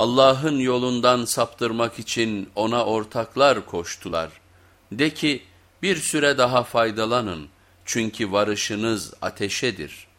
Allah'ın yolundan saptırmak için ona ortaklar koştular. De ki bir süre daha faydalanın çünkü varışınız ateşedir.''